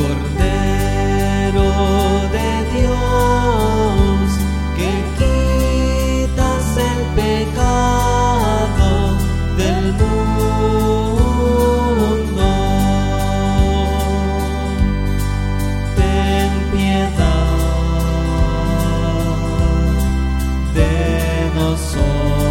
Cordero de Dios, que quitas el pecado del mundo, ten piedad de nosotros.